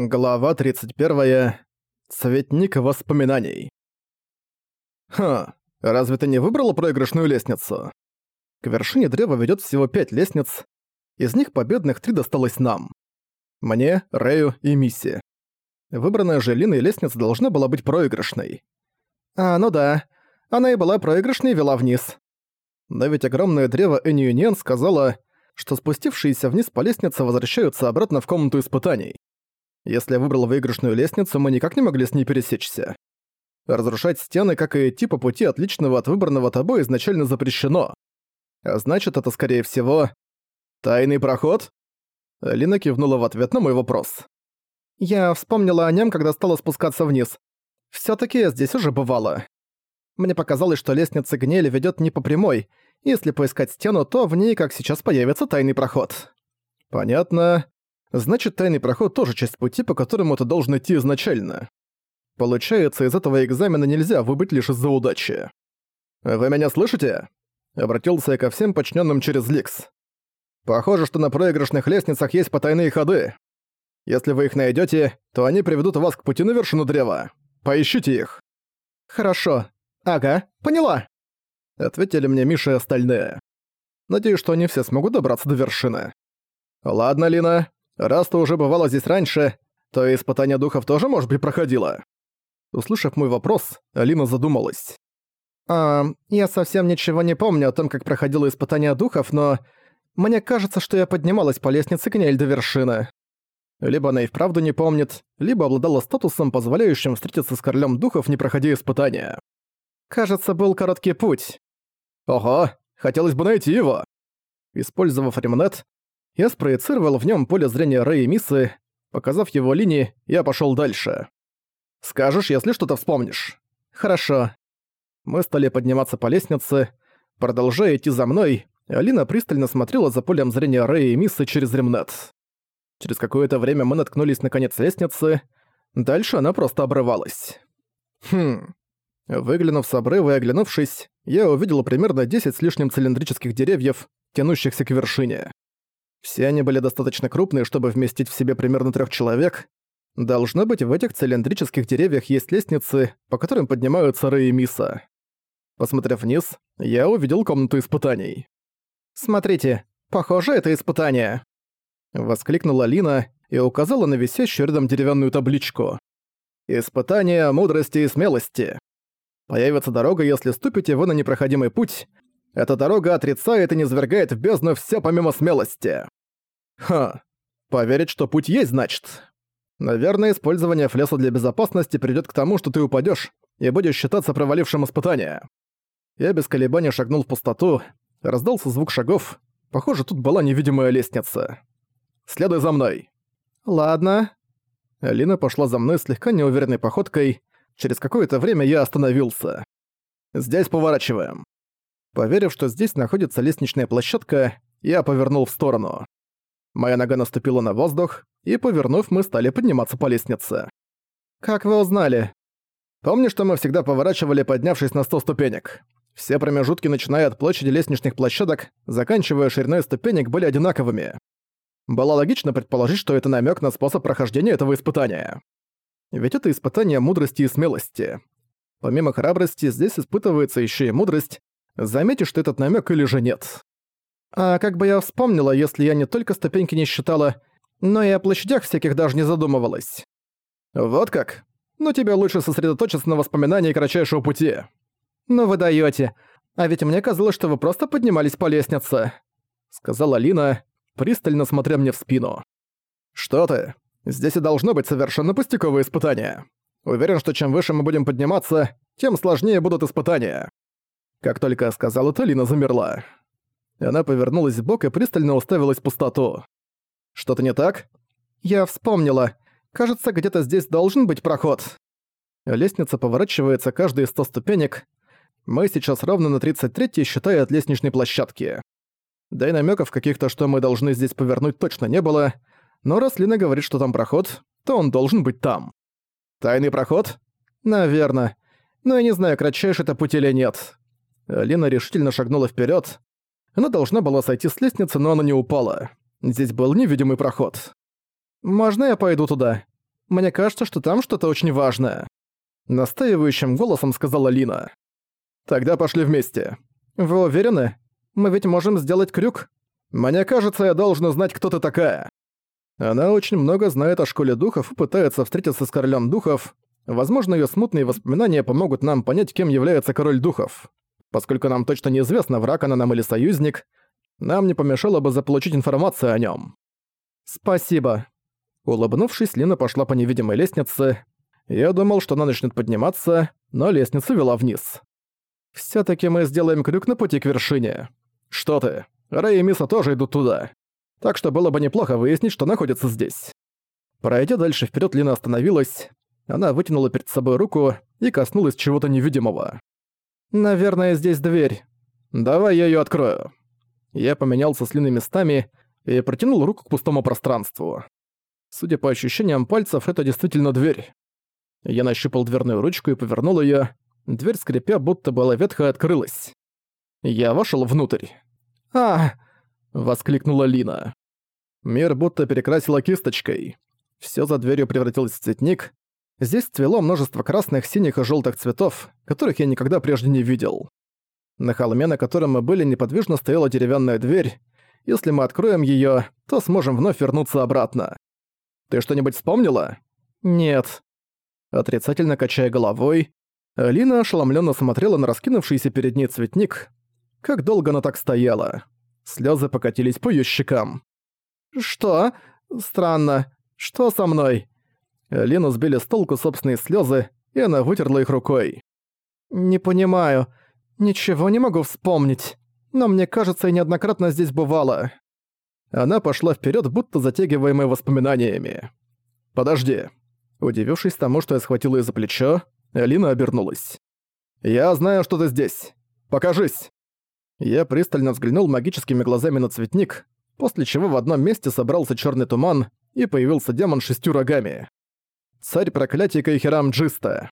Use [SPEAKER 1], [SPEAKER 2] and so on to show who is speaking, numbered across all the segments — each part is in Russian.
[SPEAKER 1] Глава 31. Цветник воспоминаний. Ха, разве ты не выбрала проигрышную лестницу? К вершине древа ведет всего пять лестниц, из них победных три досталось нам. Мне, Рэю и Мисси. Выбранная же Линой лестница должна была быть проигрышной. А, ну да, она и была проигрышной и вела вниз. Но ведь огромное древо Эньюньен сказала, что спустившиеся вниз по лестнице возвращаются обратно в комнату испытаний. Если я выбрал выигрышную лестницу, мы никак не могли с ней пересечься. Разрушать стены, как и идти по пути отличного от выбранного тобой, изначально запрещено. А значит, это, скорее всего, тайный проход? Лина кивнула в ответ на мой вопрос. Я вспомнила о нем, когда стала спускаться вниз. все таки я здесь уже бывала. Мне показалось, что лестница гнели ведет не по прямой. Если поискать стену, то в ней, как сейчас, появится тайный проход. Понятно. Значит, тайный проход тоже часть пути, по которому ты должен идти изначально. Получается, из этого экзамена нельзя выбыть лишь из-за удачи. «Вы меня слышите?» Обратился я ко всем подчиненным через Ликс. «Похоже, что на проигрышных лестницах есть потайные ходы. Если вы их найдете, то они приведут вас к пути на вершину древа. Поищите их». «Хорошо. Ага, поняла», — ответили мне Миша и остальные. Надеюсь, что они все смогут добраться до вершины. «Ладно, Лина, Раз ты уже бывала здесь раньше, то испытание духов тоже, может быть, проходило?» Услышав мой вопрос, Алина задумалась. «А, я совсем ничего не помню о том, как проходило испытание духов, но мне кажется, что я поднималась по лестнице к ней до вершины. Либо она и вправду не помнит, либо обладала статусом, позволяющим встретиться с королем духов, не проходя испытания. Кажется, был короткий путь. Ого, хотелось бы найти его. Использовав ремонет, я спроецировал в нем поле зрения Рэя Миссы. Показав его линии, я пошел дальше. «Скажешь, если что-то вспомнишь». «Хорошо». Мы стали подниматься по лестнице. Продолжая идти за мной, Алина пристально смотрела за полем зрения Рэя и Миссы через ремнет. Через какое-то время мы наткнулись на конец лестницы. Дальше она просто обрывалась. Хм. Выглянув с обрыва и оглянувшись, я увидел примерно 10 с лишним цилиндрических деревьев, тянущихся к вершине. Все они были достаточно крупные, чтобы вместить в себе примерно трех человек. Должно быть, в этих цилиндрических деревьях есть лестницы, по которым поднимаются Рэй и Миса. Посмотрев вниз, я увидел комнату испытаний. «Смотрите, похоже, это испытание!» Воскликнула Лина и указала на висящую рядом деревянную табличку. «Испытание мудрости и смелости. Появится дорога, если ступите вы на непроходимый путь, эта дорога отрицает и низвергает в бездну все помимо смелости. Ха, поверить, что путь есть, значит. Наверное, использование флеса для безопасности придёт к тому, что ты упадёшь и будешь считаться провалившим испытание. Я без колебаний шагнул в пустоту, раздался звук шагов. Похоже, тут была невидимая лестница. «Следуй за мной». «Ладно». Алина пошла за мной слегка неуверенной походкой. Через какое-то время я остановился. «Здесь поворачиваем». Поверив, что здесь находится лестничная площадка, я повернул в сторону. Моя нога наступила на воздух, и, повернув, мы стали подниматься по лестнице. «Как вы узнали?» «Помнишь, что мы всегда поворачивали, поднявшись на 100 ступенек? Все промежутки, начиная от площади лестничных площадок, заканчивая шириной ступенек, были одинаковыми. Было логично предположить, что это намек на способ прохождения этого испытания. Ведь это испытание мудрости и смелости. Помимо храбрости, здесь испытывается еще и мудрость, заметишь ты этот намек или же нет. А как бы я вспомнила, если я не только ступеньки не считала, но и о площадях всяких даже не задумывалась. Вот как? Ну тебе лучше сосредоточиться на воспоминании кратчайшего пути. Ну вы даёте. А ведь мне казалось, что вы просто поднимались по лестнице. Сказала Лина, пристально смотря мне в спину. Что ты? Здесь и должно быть совершенно пустяковое испытание. Уверен, что чем выше мы будем подниматься, тем сложнее будут испытания. Как только я сказал это, Лина замерла. Она повернулась в бок и пристально уставилась в пустоту. «Что-то не так?» «Я вспомнила. Кажется, где-то здесь должен быть проход». Лестница поворачивается каждые сто ступенек. Мы сейчас ровно на 33-й, считая от лестничной площадки. Да и намеков каких-то, что мы должны здесь повернуть, точно не было. Но раз Лина говорит, что там проход, то он должен быть там. Тайный проход? Наверно. Но я не знаю, кратчайший это путь или нет. Лена решительно шагнула вперед. Она должна была сойти с лестницы, но она не упала. Здесь был невидимый проход. «Можно я пойду туда? Мне кажется, что там что-то очень важное. Настаивающим голосом сказала Лина. Тогда пошли вместе. Вы уверены? Мы ведь можем сделать крюк. Мне кажется, я должен знать, кто ты такая. Она очень много знает о школе духов и пытается встретиться с королем духов. Возможно, ее смутные воспоминания помогут нам понять, кем является король духов. Поскольку нам точно неизвестно, враг она нам или союзник, нам не помешало бы заполучить информацию о нем. Спасибо. Улыбнувшись, Лина пошла по невидимой лестнице. Я думал, что она начнет подниматься, но лестница вела вниз. все таки мы сделаем крюк на пути к вершине. Что ты? Рэй и Миса тоже идут туда. Так что было бы неплохо выяснить, что находится здесь. Пройдя дальше вперед, Лина остановилась. Она вытянула перед собой руку и коснулась чего-то невидимого. «Наверное, здесь дверь. Давай я ее открою». Я поменялся с Линой местами и протянул руку к пустому пространству. Судя по ощущениям пальцев, это действительно дверь. Я нащупал дверную ручку и повернул ее. Дверь, скрипя, будто была ветхая, открылась. Я вошел внутрь. «А!» — воскликнула Лина. Мир будто перекрасила кисточкой. Все за дверью превратилось в цветник. Здесь цвело множество красных, синих и желтых цветов, которых я никогда прежде не видел. На холме, на котором мы были, неподвижно стояла деревянная дверь. Если мы откроем ее, то сможем вновь вернуться обратно. Ты что-нибудь вспомнила? Нет. Отрицательно качая головой, Лина ошеломленно смотрела на раскинувшийся перед ней цветник. Как долго она так стояла? Слезы покатились по ее щекам. «Что? Странно. Что со мной?» Лену сбили с толку собственные слезы, и она вытерла их рукой. «Не понимаю. Ничего не могу вспомнить. Но мне кажется, я неоднократно здесь бывала». Она пошла вперед, будто затягиваемая воспоминаниями. «Подожди». Удивившись тому, что я схватил ее за плечо, Алина обернулась. «Я знаю, что ты здесь. Покажись!» Я пристально взглянул магическими глазами на цветник, после чего в одном месте собрался черный туман, и появился демон с шестью рогами. Царь проклятий Кайхерам Джиста.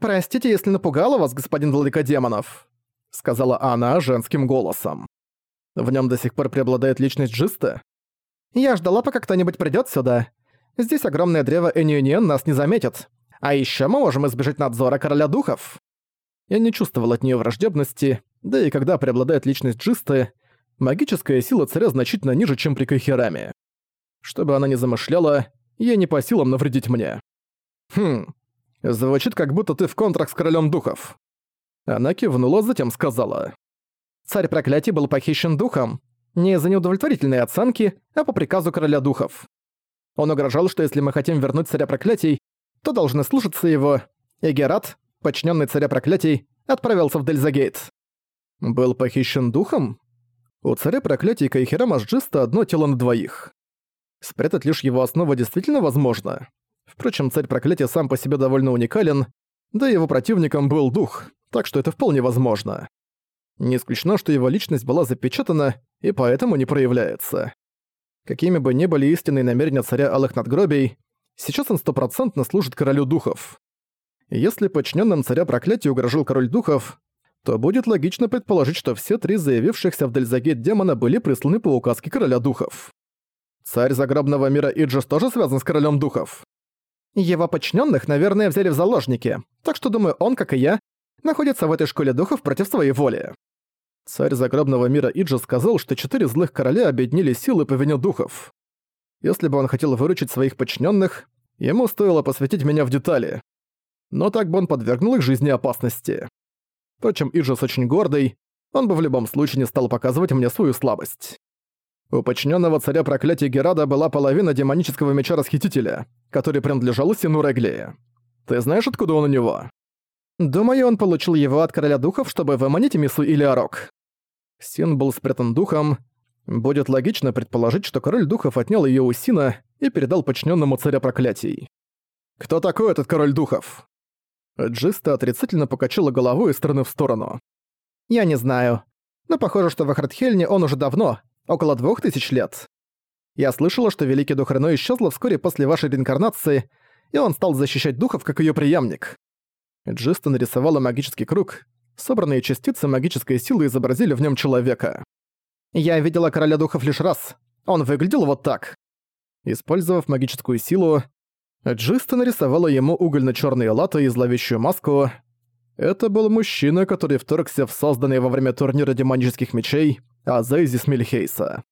[SPEAKER 1] «Простите, если напугала вас, господин владыка демонов», — сказала она женским голосом. В нем до сих пор преобладает личность Джиста? Я ждала, пока кто-нибудь придет сюда. Здесь огромное древо Энюниен нас не заметит. А еще мы можем избежать надзора короля духов. Я не чувствовал от нее враждебности, да и когда преобладает личность Джисты, магическая сила царя значительно ниже, чем при Кайхераме. Что бы она ни замышляла, ей не по силам навредить мне. Хм, звучит как будто ты в контракт с королем духов. Она кивнула, затем сказала. Царь проклятий был похищен духом, не из-за неудовлетворительной оценки, а по приказу короля духов. Он угрожал, что если мы хотим вернуть царя проклятий, то должны слушаться его, и Герат, подчиненный царя проклятий, отправился в Дельзагейт. Был похищен духом? У царя проклятий Кайхерама Джиста одно тело на двоих. Спрятать лишь его основу действительно возможно. Впрочем, царь проклятия сам по себе довольно уникален, да и его противником был дух, так что это вполне возможно. Не исключено, что его личность была запечатана и поэтому не проявляется. Какими бы ни были истинные намерения царя Алых Надгробий, сейчас он стопроцентно служит королю духов. Если подчиненным царя проклятия угрожал король духов, то будет логично предположить, что все три заявившихся в Дельзагет демона были присланы по указке короля духов. Царь загробного мира Иджис тоже связан с королем духов. Его подчиненных, наверное, взяли в заложники, так что, думаю, он, как и я, находится в этой школе духов против своей воли. Царь загробного мира Иджи сказал, что четыре злых короля объединили силы по вине духов. Если бы он хотел выручить своих подчиненных, ему стоило посвятить меня в детали. Но так бы он подвергнул их жизни опасности. Впрочем, Иджис очень гордый, он бы в любом случае не стал показывать мне свою слабость. У подчиненного царя проклятия Герада была половина демонического меча Расхитителя, который принадлежал Сину Реглии. Ты знаешь, откуда он у него? Думаю, он получил его от короля духов, чтобы выманить Мису Илиарок. Син был спрятан духом. Будет логично предположить, что король духов отнял её у Сина и передал подчиненному царя проклятий. «Кто такой этот король духов?» Джиста отрицательно покачала головой из стороны в сторону. «Я не знаю. Но похоже, что в Ахартхельне он уже давно, около двух тысяч лет. Я слышала, что Великий Дух Рено исчезла вскоре после вашей реинкарнации, и он стал защищать духов, как её преемник». Джиста нарисовала магический круг, Собранные частицы магической силы изобразили в нем человека. Я видела короля духов лишь раз. Он выглядел вот так. Использовав магическую силу, Джиста нарисовала ему угольно-чёрные латы и зловещую маску. Это был мужчина, который вторгся в созданный во время турнира демонических мечей Азейзис Мильхейса.